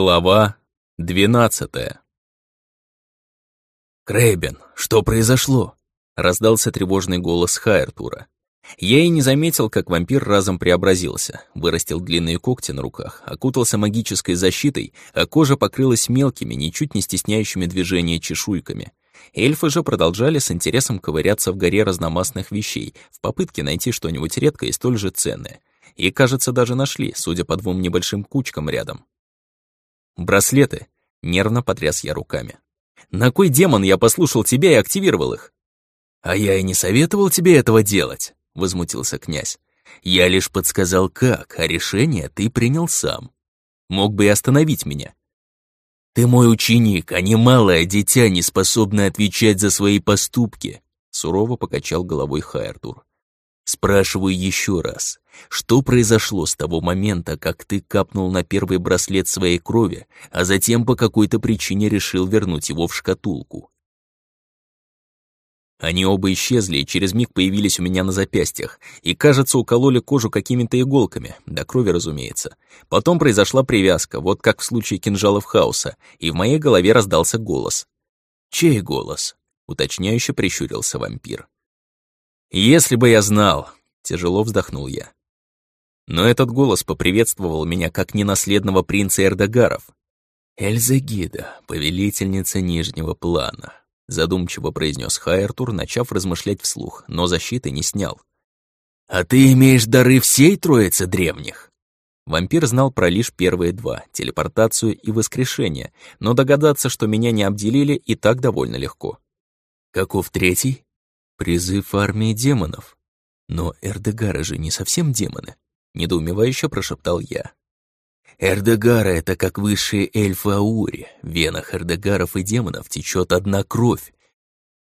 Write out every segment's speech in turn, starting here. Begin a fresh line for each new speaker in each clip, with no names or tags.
Глава двенадцатая. «Крэйбен, что произошло?» — раздался тревожный голос Хайртура. Я и не заметил, как вампир разом преобразился, вырастил длинные когти на руках, окутался магической защитой, а кожа покрылась мелкими, ничуть не стесняющими движения чешуйками. Эльфы же продолжали с интересом ковыряться в горе разномастных вещей, в попытке найти что-нибудь редкое и столь же ценное. И, кажется, даже нашли, судя по двум небольшим кучкам рядом. «Браслеты!» — нервно потряс я руками. «На кой демон я послушал тебя и активировал их?» «А я и не советовал тебе этого делать!» — возмутился князь. «Я лишь подсказал как, а решение ты принял сам. Мог бы и остановить меня». «Ты мой ученик, а не малое дитя, не способное отвечать за свои поступки», — сурово покачал головой Хайртур. Спрашиваю еще раз, что произошло с того момента, как ты капнул на первый браслет своей крови, а затем по какой-то причине решил вернуть его в шкатулку? Они оба исчезли и через миг появились у меня на запястьях, и, кажется, укололи кожу какими-то иголками, до крови, разумеется. Потом произошла привязка, вот как в случае кинжалов хаоса, и в моей голове раздался голос. «Чей голос?» — уточняюще прищурился вампир. «Если бы я знал!» — тяжело вздохнул я. Но этот голос поприветствовал меня как ненаследного принца Эрдогаров. «Эльза Гида, повелительница Нижнего плана», — задумчиво произнес Хайертур, начав размышлять вслух, но защиты не снял. «А ты имеешь дары всей троицы древних?» Вампир знал про лишь первые два — телепортацию и воскрешение, но догадаться, что меня не обделили, и так довольно легко. «Каков третий?» Призыв армии демонов. Но Эрдегары же не совсем демоны, недоумевающе прошептал я. Эрдегары — это как высшие эльфы Аури. В венах Эрдегаров и демонов течет одна кровь.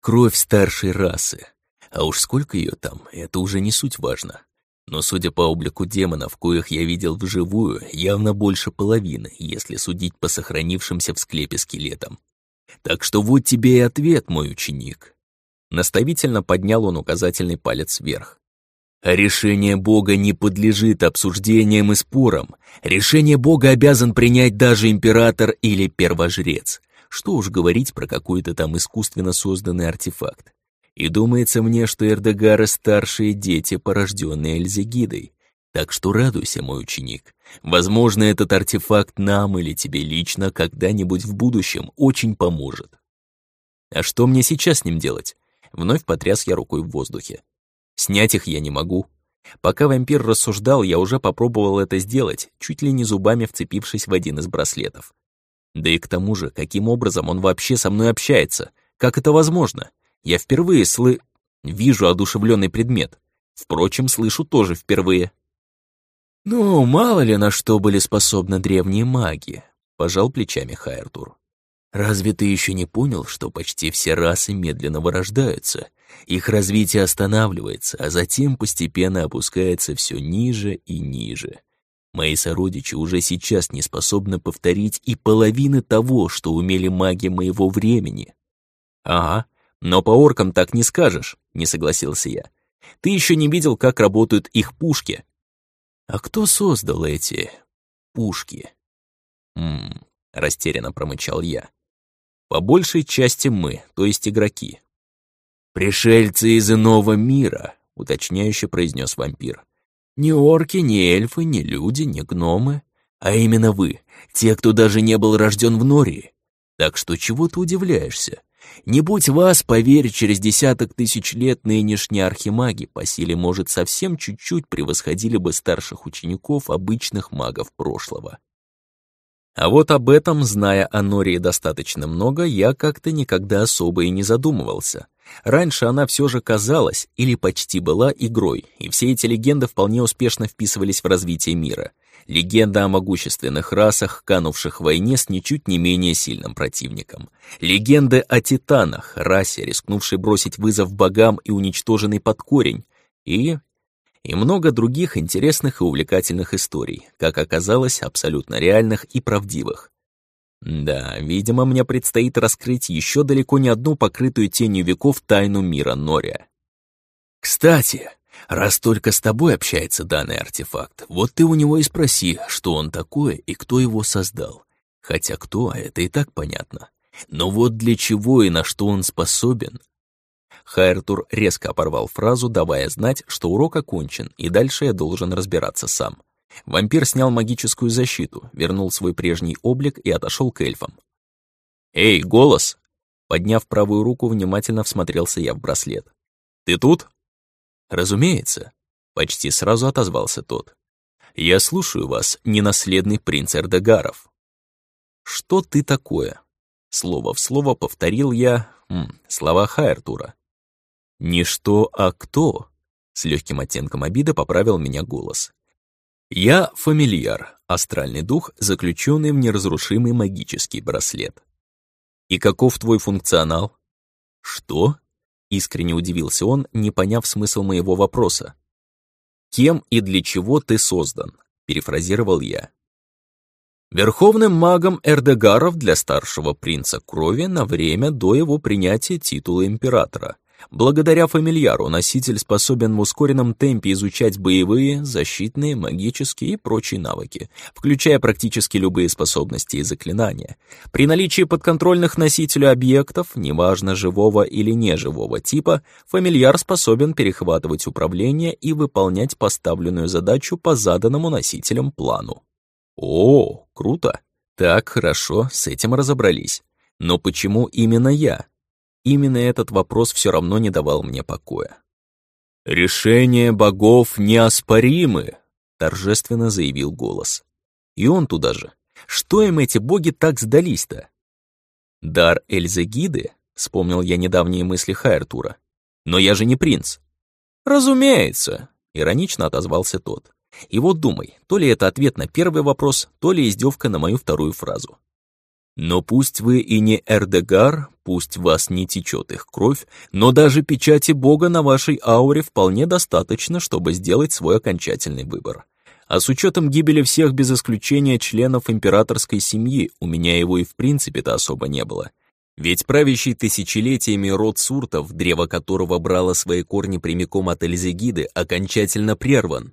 Кровь старшей расы. А уж сколько ее там, это уже не суть важно. Но судя по облику демонов, коих я видел вживую, явно больше половины, если судить по сохранившимся в склепе скелетам. Так что вот тебе и ответ, мой ученик. Наставительно поднял он указательный палец вверх. Решение Бога не подлежит обсуждениям и спорам. Решение Бога обязан принять даже император или первожрец. Что уж говорить про какой-то там искусственно созданный артефакт. И думается мне, что Эрдегары — старшие дети, порожденные Эльзегидой. Так что радуйся, мой ученик. Возможно, этот артефакт нам или тебе лично когда-нибудь в будущем очень поможет. А что мне сейчас с ним делать? Вновь потряс я рукой в воздухе. Снять их я не могу. Пока вампир рассуждал, я уже попробовал это сделать, чуть ли не зубами вцепившись в один из браслетов. Да и к тому же, каким образом он вообще со мной общается? Как это возможно? Я впервые слы... вижу одушевленный предмет. Впрочем, слышу тоже впервые. «Ну, мало ли на что были способны древние маги», — пожал плечами Хайртур. Разве ты еще не понял, что почти все расы медленно вырождаются? Их развитие останавливается, а затем постепенно опускается все ниже и ниже. Мои сородичи уже сейчас не способны повторить и половины того, что умели маги моего времени. Ага, но по оркам так не скажешь, не согласился я. Ты еще не видел, как работают их пушки. А кто создал эти пушки? Ммм, растерянно промычал я. По большей части мы, то есть игроки. «Пришельцы из иного мира», — уточняюще произнес вампир. «Ни орки, ни эльфы, ни люди, ни гномы, а именно вы, те, кто даже не был рожден в Нории. Так что чего ты удивляешься? Не будь вас, поверь, через десяток тысяч лет нынешние архимаги по силе, может, совсем чуть-чуть превосходили бы старших учеников обычных магов прошлого. А вот об этом, зная о Нории достаточно много, я как-то никогда особо и не задумывался. Раньше она все же казалась или почти была игрой, и все эти легенды вполне успешно вписывались в развитие мира. Легенда о могущественных расах, канувших в войне с ничуть не менее сильным противником. Легенды о титанах, расе, рискнувшей бросить вызов богам и уничтоженной под корень. И и много других интересных и увлекательных историй, как оказалось, абсолютно реальных и правдивых. Да, видимо, мне предстоит раскрыть еще далеко не одну покрытую тенью веков тайну мира Нория. Кстати, раз только с тобой общается данный артефакт, вот ты у него и спроси, что он такое и кто его создал. Хотя кто, это и так понятно. Но вот для чего и на что он способен? Хайртур резко оборвал фразу, давая знать, что урок окончен, и дальше я должен разбираться сам. Вампир снял магическую защиту, вернул свой прежний облик и отошел к эльфам. «Эй, голос!» Подняв правую руку, внимательно всмотрелся я в браслет. «Ты тут?» «Разумеется», — почти сразу отозвался тот. «Я слушаю вас, ненаследный принц Эрдегаров». «Что ты такое?» Слово в слово повторил я м, слова Хайртура. «Не что, а кто?» С легким оттенком обиды поправил меня голос. «Я фамильяр, астральный дух, заключенный в неразрушимый магический браслет. И каков твой функционал?» «Что?» — искренне удивился он, не поняв смысл моего вопроса. «Кем и для чего ты создан?» — перефразировал я. Верховным магом Эрдегаров для старшего принца крови на время до его принятия титула императора, Благодаря фамильяру носитель способен в ускоренном темпе изучать боевые, защитные, магические и прочие навыки, включая практически любые способности и заклинания. При наличии подконтрольных носителю объектов, неважно живого или неживого типа, фамильяр способен перехватывать управление и выполнять поставленную задачу по заданному носителям плану. О, круто! Так, хорошо, с этим разобрались. Но почему именно я? Именно этот вопрос все равно не давал мне покоя. «Решения богов неоспоримы», — торжественно заявил голос. И он туда же. Что им эти боги так сдались-то? «Дар Эльзегиды?» — вспомнил я недавние мысли Хайртура. «Но я же не принц». «Разумеется», — иронично отозвался тот. И вот думай, то ли это ответ на первый вопрос, то ли издевка на мою вторую фразу. Но пусть вы и не Эрдегар, пусть вас не течет их кровь, но даже печати Бога на вашей ауре вполне достаточно, чтобы сделать свой окончательный выбор. А с учетом гибели всех без исключения членов императорской семьи, у меня его и в принципе-то особо не было. Ведь правящий тысячелетиями род Суртов, древо которого брало свои корни прямиком от Эльзегиды, окончательно прерван,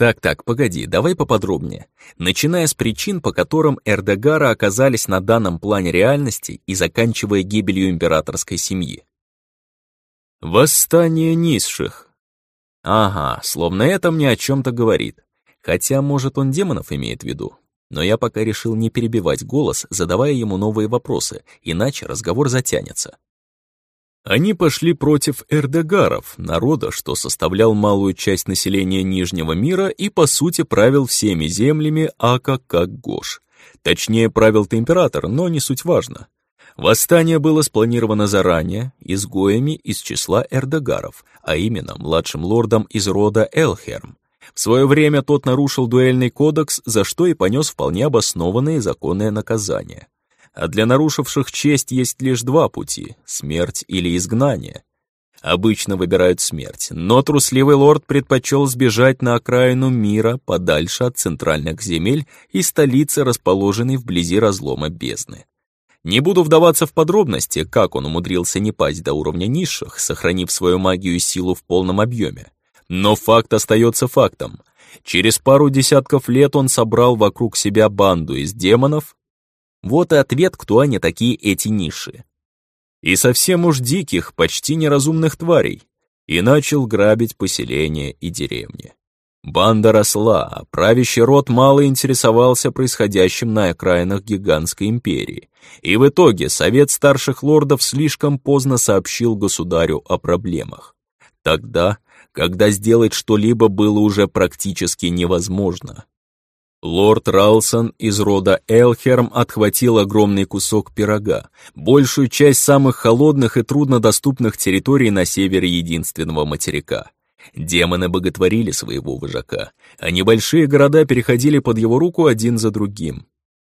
так-так, погоди, давай поподробнее. Начиная с причин, по которым Эрдегара оказались на данном плане реальности и заканчивая гибелью императорской семьи. Восстание низших. Ага, словно это мне о чем-то говорит. Хотя, может, он демонов имеет в виду. Но я пока решил не перебивать голос, задавая ему новые вопросы, иначе разговор затянется. Они пошли против эрдегаров, народа, что составлял малую часть населения Нижнего мира и, по сути, правил всеми землями Ака как Гош. Точнее, правил-то император, но не суть важно. Восстание было спланировано заранее, изгоями из числа эрдегаров, а именно младшим лордом из рода Элхерм. В свое время тот нарушил дуэльный кодекс, за что и понес вполне обоснованное законное наказание а для нарушивших честь есть лишь два пути — смерть или изгнание. Обычно выбирают смерть, но трусливый лорд предпочел сбежать на окраину мира, подальше от центральных земель и столицы, расположенной вблизи разлома бездны. Не буду вдаваться в подробности, как он умудрился не пасть до уровня низших, сохранив свою магию и силу в полном объеме. Но факт остается фактом. Через пару десятков лет он собрал вокруг себя банду из демонов, вот и ответ, кто они такие эти ниши. И совсем уж диких, почти неразумных тварей. И начал грабить поселения и деревни. Банда росла, а правящий род мало интересовался происходящим на окраинах гигантской империи. И в итоге совет старших лордов слишком поздно сообщил государю о проблемах. Тогда, когда сделать что-либо было уже практически невозможно. Лорд Ралсон из рода Элхерм отхватил огромный кусок пирога, большую часть самых холодных и труднодоступных территорий на севере единственного материка. Демоны боготворили своего вожака, а небольшие города переходили под его руку один за другим.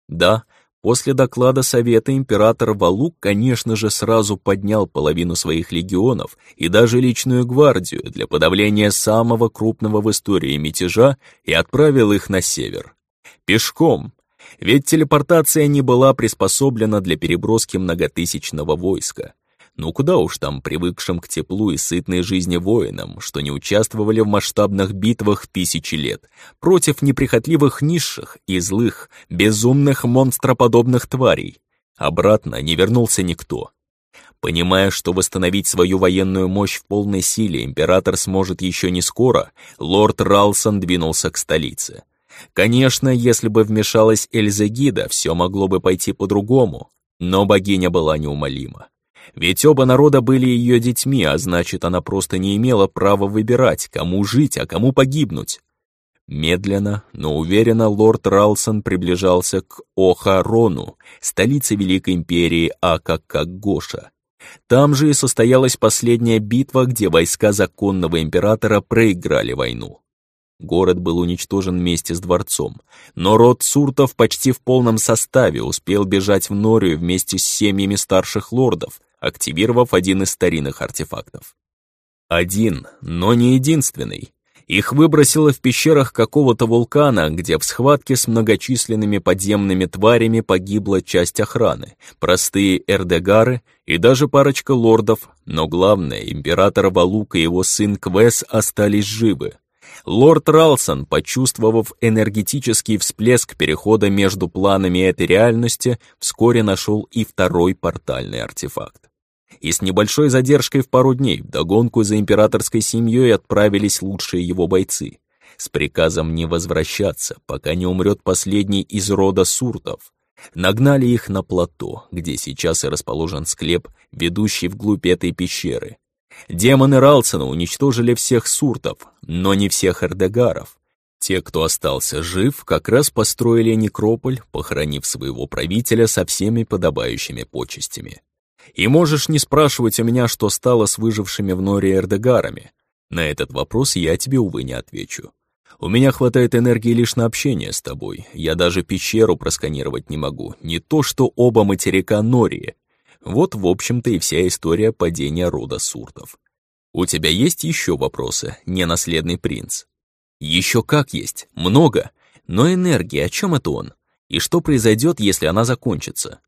Да, после доклада Совета император Валук, конечно же, сразу поднял половину своих легионов и даже личную гвардию для подавления самого крупного в истории мятежа и отправил их на север. Пешком, ведь телепортация не была приспособлена для переброски многотысячного войска. Ну куда уж там привыкшим к теплу и сытной жизни воинам, что не участвовали в масштабных битвах тысячи лет, против неприхотливых низших и злых, безумных монстроподобных тварей. Обратно не вернулся никто. Понимая, что восстановить свою военную мощь в полной силе император сможет еще не скоро, лорд Ралсон двинулся к столице. Конечно, если бы вмешалась Эльзагида, все могло бы пойти по-другому, но богиня была неумолима. Ведь оба народа были ее детьми, а значит, она просто не имела права выбирать, кому жить, а кому погибнуть. Медленно, но уверенно лорд Ралсон приближался к Охарону, столице Великой Империи Акакагоша. Там же и состоялась последняя битва, где войска законного императора проиграли войну. Город был уничтожен вместе с дворцом, но род Суртов почти в полном составе успел бежать в Норию вместе с семьями старших лордов, активировав один из старинных артефактов. Один, но не единственный. Их выбросило в пещерах какого-то вулкана, где в схватке с многочисленными подземными тварями погибла часть охраны, простые эрдегары и даже парочка лордов, но главное, император Валук и его сын Квес остались живы. Лорд Ралсон, почувствовав энергетический всплеск перехода между планами этой реальности, вскоре нашел и второй портальный артефакт и с небольшой задержкой в пару дней в догонку за императорской семьей отправились лучшие его бойцы с приказом не возвращаться, пока не умрет последний из рода суртов. Нагнали их на плато, где сейчас и расположен склеп, ведущий вглубь этой пещеры. Демоны Ралсона уничтожили всех суртов, но не всех эрдегаров. Те, кто остался жив, как раз построили некрополь, похоронив своего правителя со всеми подобающими почестями. И можешь не спрашивать у меня, что стало с выжившими в норе эрдегарами. На этот вопрос я тебе, увы, не отвечу. У меня хватает энергии лишь на общение с тобой. Я даже пещеру просканировать не могу. Не то, что оба материка Нории. Вот, в общем-то, и вся история падения рода Суртов. У тебя есть еще вопросы, ненаследный принц? Еще как есть, много. Но энергия, о чем это он? И что произойдет, если она закончится?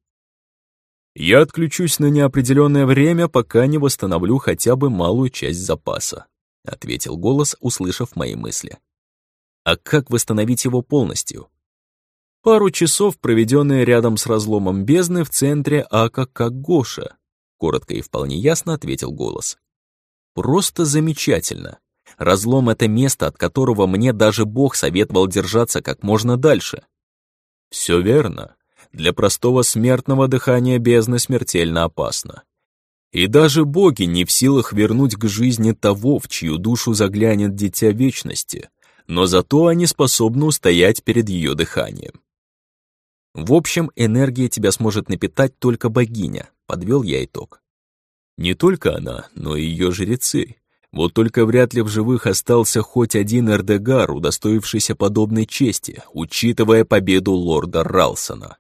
Я отключусь на неопределенное время, пока не восстановлю хотя бы малую часть запаса», — ответил голос, услышав мои мысли. «А как восстановить его полностью?» «Пару часов, проведенные рядом с разломом бездны в центре Ака Кагоша», — коротко и вполне ясно ответил голос. «Просто замечательно. Разлом — это место, от которого мне даже Бог советовал держаться как можно дальше». «Все верно», для простого смертного дыхание бездны смертельно опасно. И даже боги не в силах вернуть к жизни того, в чью душу заглянет дитя вечности, но зато они способны устоять перед ее дыханием. В общем, энергия тебя сможет напитать только богиня, подвел я итог. Не только она, но и ее жрецы. Вот только вряд ли в живых остался хоть один Эрдегар, удостоившийся подобной чести, учитывая победу лорда Ралсона.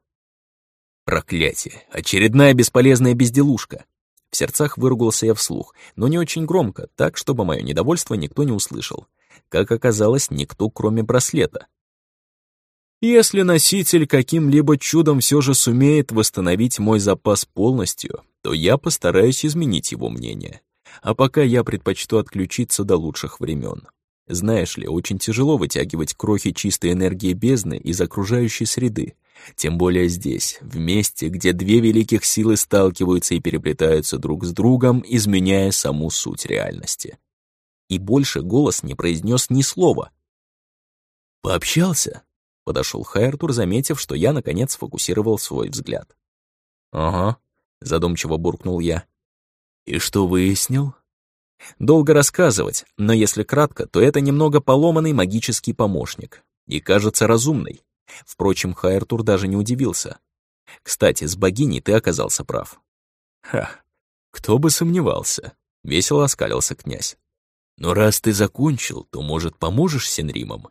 Проклятие! Очередная бесполезная безделушка! В сердцах выругался я вслух, но не очень громко, так, чтобы мое недовольство никто не услышал. Как оказалось, никто, кроме браслета. Если носитель каким-либо чудом все же сумеет восстановить мой запас полностью, то я постараюсь изменить его мнение. А пока я предпочту отключиться до лучших времен. Знаешь ли, очень тяжело вытягивать крохи чистой энергии бездны из окружающей среды, тем более здесь, в месте, где две великих силы сталкиваются и переплетаются друг с другом, изменяя саму суть реальности. И больше голос не произнес ни слова. «Пообщался?» — подошел Хайртур, заметив, что я, наконец, сфокусировал свой взгляд. «Ага», — задумчиво буркнул я. «И что выяснил?» Долго рассказывать, но если кратко, то это немного поломанный магический помощник. И кажется разумный. Впрочем, Хайртур даже не удивился. Кстати, с богиней ты оказался прав. Ха, кто бы сомневался, весело оскалился князь. Но раз ты закончил, то, может, поможешь Сенримам?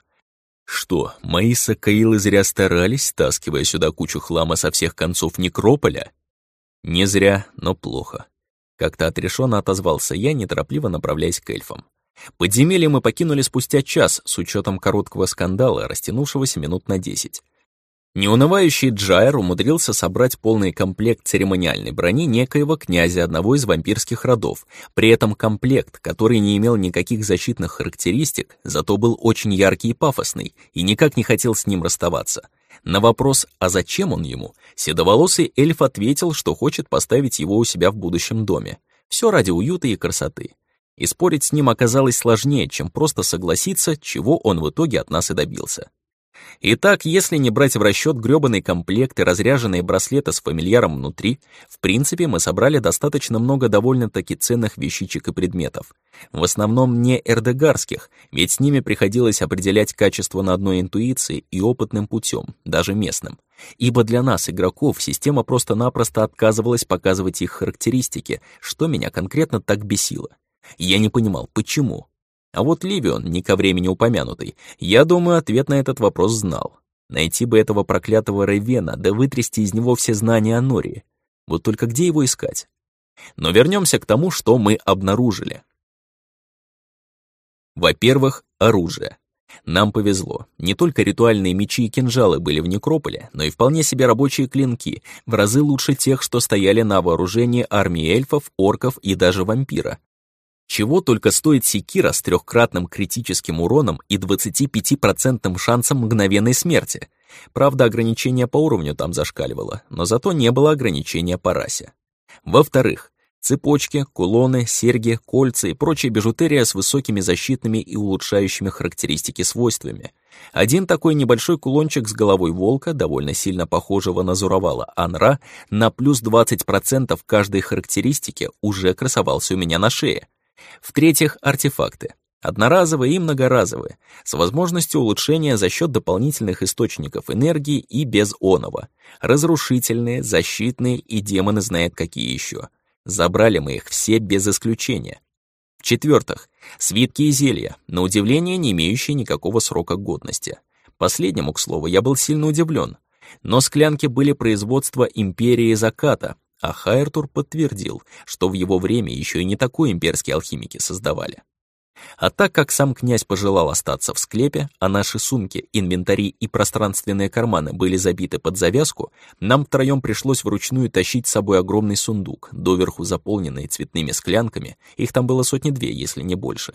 Что, мои сакаилы зря старались, таскивая сюда кучу хлама со всех концов некрополя? Не зря, но плохо. Как-то отрешенно отозвался я, неторопливо направляясь к эльфам. Подземелье мы покинули спустя час, с учетом короткого скандала, растянувшегося минут на десять. Неунывающий Джайр умудрился собрать полный комплект церемониальной брони некоего князя одного из вампирских родов. При этом комплект, который не имел никаких защитных характеристик, зато был очень яркий и пафосный, и никак не хотел с ним расставаться. На вопрос «А зачем он ему?» седоволосый эльф ответил, что хочет поставить его у себя в будущем доме. Все ради уюта и красоты. И спорить с ним оказалось сложнее, чем просто согласиться, чего он в итоге от нас и добился. Итак, если не брать в расчет грёбаный комплект и разряженные браслеты с фамильяром внутри, в принципе, мы собрали достаточно много довольно-таки ценных вещичек и предметов. В основном не эрдегарских, ведь с ними приходилось определять качество на одной интуиции и опытным путем, даже местным. Ибо для нас, игроков, система просто-напросто отказывалась показывать их характеристики, что меня конкретно так бесило. Я не понимал, почему. А вот Ливион, не ко времени упомянутый, я думаю, ответ на этот вопрос знал. Найти бы этого проклятого Рейвена, да вытрясти из него все знания о Нории. Вот только где его искать? Но вернемся к тому, что мы обнаружили. Во-первых, оружие. Нам повезло. Не только ритуальные мечи и кинжалы были в некрополе, но и вполне себе рабочие клинки, в разы лучше тех, что стояли на вооружении армии эльфов, орков и даже вампира. Чего только стоит секира с трехкратным критическим уроном и 25% шансом мгновенной смерти. Правда, ограничение по уровню там зашкаливало, но зато не было ограничения по расе. Во-вторых, цепочки, кулоны, серьги, кольца и прочая бижутерия с высокими защитными и улучшающими характеристики свойствами. Один такой небольшой кулончик с головой волка, довольно сильно похожего на Зуровала Анра, на плюс 20% каждой характеристики уже красовался у меня на шее. В-третьих, артефакты. Одноразовые и многоразовые, с возможностью улучшения за счет дополнительных источников энергии и без оного. Разрушительные, защитные и демоны знают какие еще. Забрали мы их все без исключения. В-четвертых, свитки и зелья, на удивление не имеющие никакого срока годности. Последнему, к слову, я был сильно удивлен. Но склянки были производства Империи Заката, а Хайртур подтвердил, что в его время еще и не такой имперские алхимики создавали. А так как сам князь пожелал остаться в склепе, а наши сумки, инвентари и пространственные карманы были забиты под завязку, нам втроем пришлось вручную тащить с собой огромный сундук, доверху заполненный цветными склянками, их там было сотни-две, если не больше.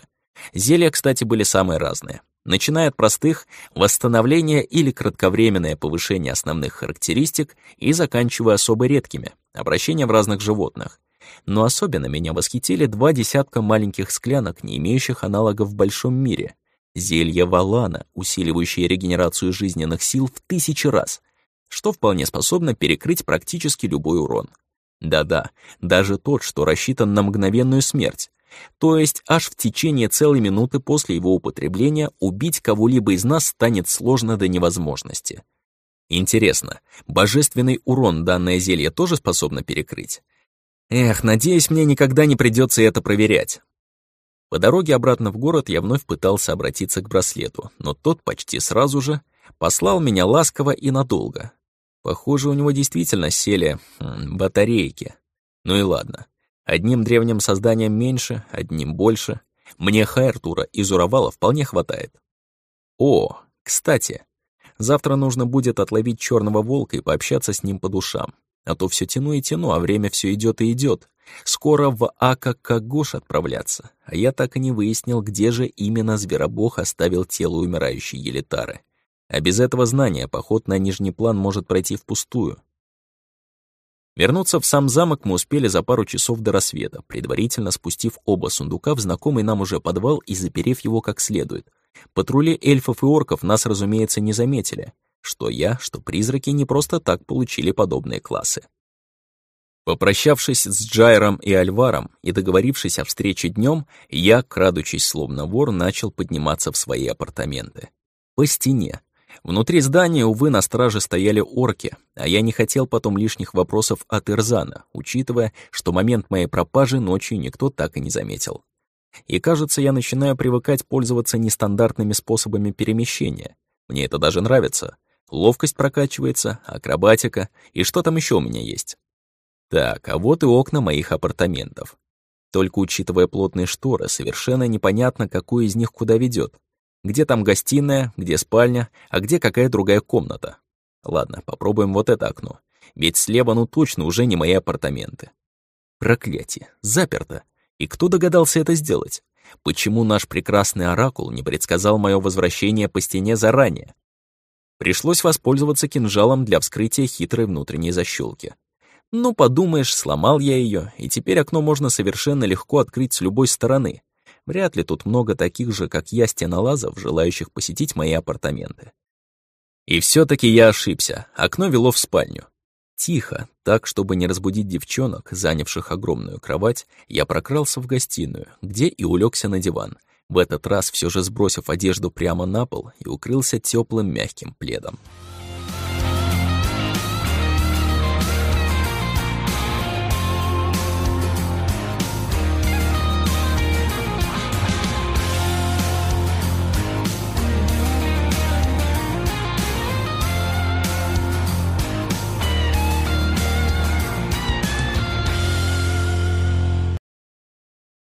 Зелья, кстати, были самые разные начиная от простых восстановления или кратковременное повышение основных характеристик и заканчивая особо редкими обращения в разных животных. Но особенно меня восхитили два десятка маленьких склянок, не имеющих аналогов в большом мире. Зелье Валана, усиливающее регенерацию жизненных сил в тысячи раз, что вполне способно перекрыть практически любой урон. Да-да, даже тот, что рассчитан на мгновенную смерть, то есть аж в течение целой минуты после его употребления убить кого-либо из нас станет сложно до невозможности. Интересно, божественный урон данное зелье тоже способно перекрыть? Эх, надеюсь, мне никогда не придется это проверять. По дороге обратно в город я вновь пытался обратиться к браслету, но тот почти сразу же послал меня ласково и надолго. Похоже, у него действительно сели м, батарейки. Ну и ладно. Одним древним созданием меньше, одним больше. Мне Хайртура и Зуровала вполне хватает. О, кстати, завтра нужно будет отловить черного волка и пообщаться с ним по душам. А то все тяну и тяну, а время все идет и идет. Скоро в Ака-Кагош отправляться, а я так и не выяснил, где же именно зверобог оставил тело умирающей Елитары. А без этого знания поход на нижний план может пройти впустую. Вернуться в сам замок мы успели за пару часов до рассвета, предварительно спустив оба сундука в знакомый нам уже подвал и заперев его как следует. Патрули эльфов и орков нас, разумеется, не заметили. Что я, что призраки не просто так получили подобные классы. Попрощавшись с Джайром и Альваром и договорившись о встрече днем, я, крадучись словно вор, начал подниматься в свои апартаменты. По стене, Внутри здания, увы, на страже стояли орки, а я не хотел потом лишних вопросов от Ирзана, учитывая, что момент моей пропажи ночью никто так и не заметил. И кажется, я начинаю привыкать пользоваться нестандартными способами перемещения. Мне это даже нравится. Ловкость прокачивается, акробатика, и что там еще у меня есть? Так, а вот и окна моих апартаментов. Только учитывая плотные шторы, совершенно непонятно, какой из них куда ведет. Где там гостиная, где спальня, а где какая другая комната. Ладно, попробуем вот это окно. Ведь слева ну точно уже не мои апартаменты. Проклятие, заперто. И кто догадался это сделать? Почему наш прекрасный оракул не предсказал мое возвращение по стене заранее? Пришлось воспользоваться кинжалом для вскрытия хитрой внутренней защелки. Ну, подумаешь, сломал я ее, и теперь окно можно совершенно легко открыть с любой стороны. Вряд ли тут много таких же, как я, стенолазов, желающих посетить мои апартаменты. И все таки я ошибся. Окно вело в спальню. Тихо, так, чтобы не разбудить девчонок, занявших огромную кровать, я прокрался в гостиную, где и улегся на диван, в этот раз все же сбросив одежду прямо на пол и укрылся теплым мягким пледом.